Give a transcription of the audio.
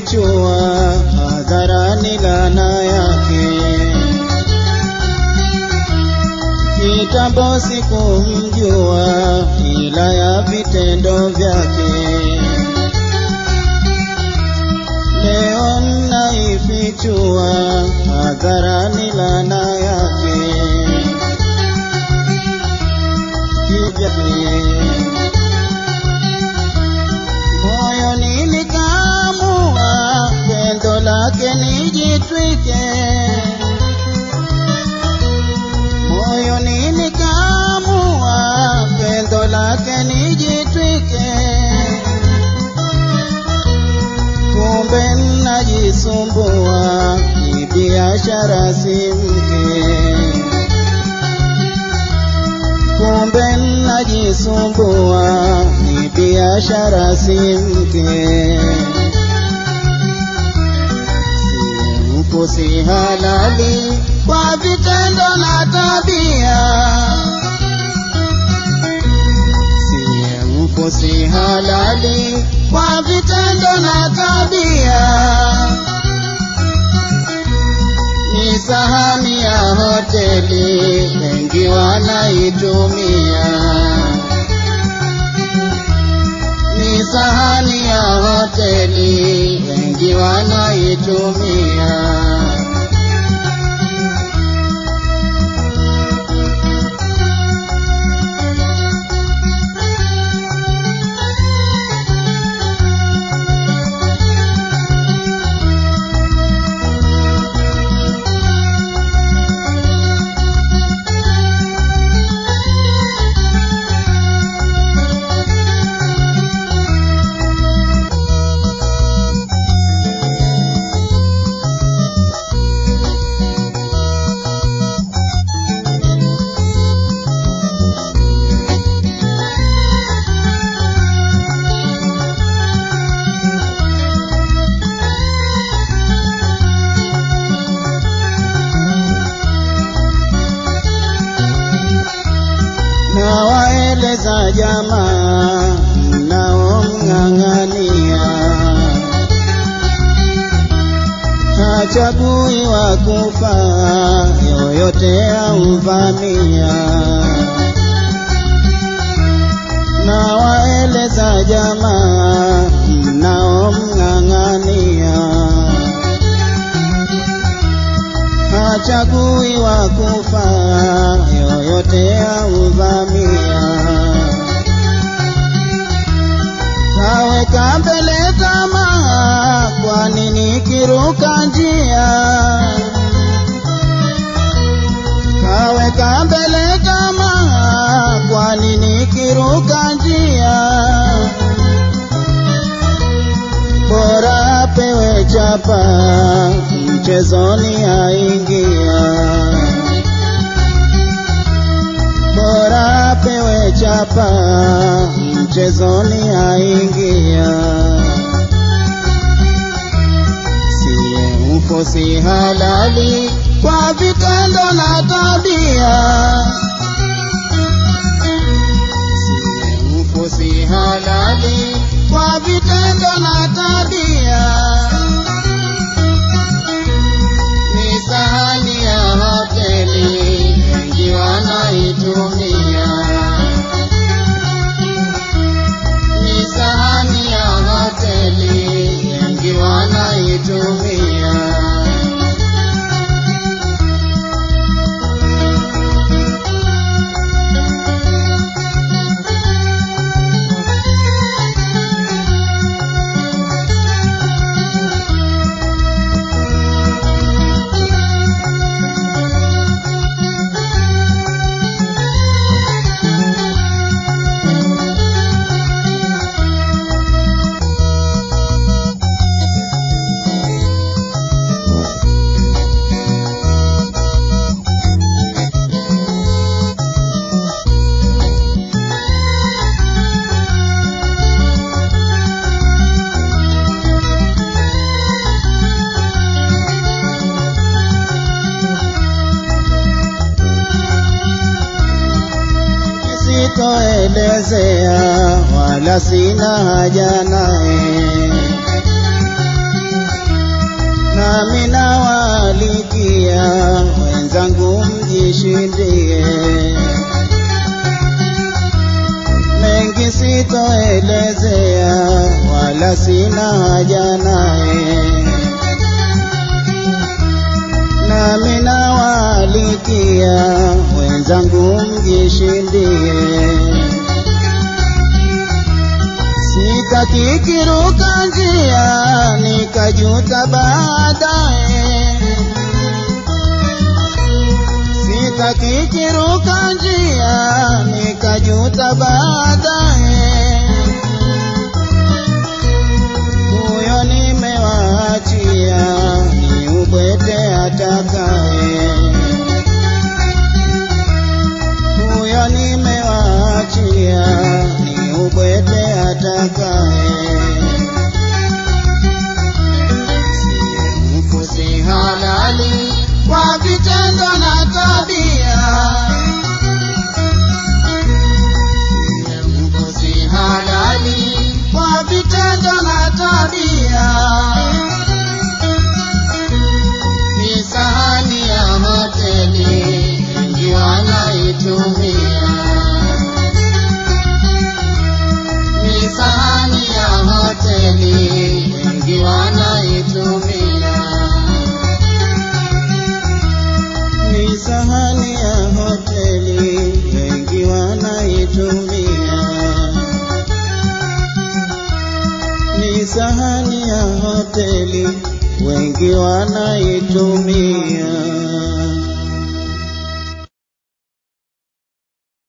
naifichua hadharani laana yake. Kitambo sikumjua ila ya vitendo vyake. Leo naifichua hadharani laana najisumbua, ni biashara si mke. Si si halali kwa vitendo na tabia, si si halali kwa vitendo na tabia ni sahani ya hoteli, wengi wanaitumia. Sahani ya hoteli, wengi wanaitumia. Jamaa mnaomng'ang'ania, hachagui wa kufa, yoyote auvamia. Nawaeleza jamaa mnaomng'ang'ania, hachagui wa kufa, yoyote auvamia. Kaweka mbele tamaa, kwa nini kiruka njia? Kaweka mbele tamaa, kwa nini kiruka njia? Bora apewe chapa, mchezoni aingia. Bora apewe chapa, mchezoni aingia. Siye uko si halali kwa vitendo na tabia. Siye uko si halali kwa vitendo na tabia. Wanaitumia. Sitoelezea wala sina haja naye. nami nawalikia wenzangu mjishindie. Mengi sitoelezea wala sina haja naye. Nami nawalikia wenzangu mjishindie sitaki kiruka njia nikajuta baadaye. Sitaki kiruka njia nikajuta baadaye sahani ya hoteli wengi wanaitumia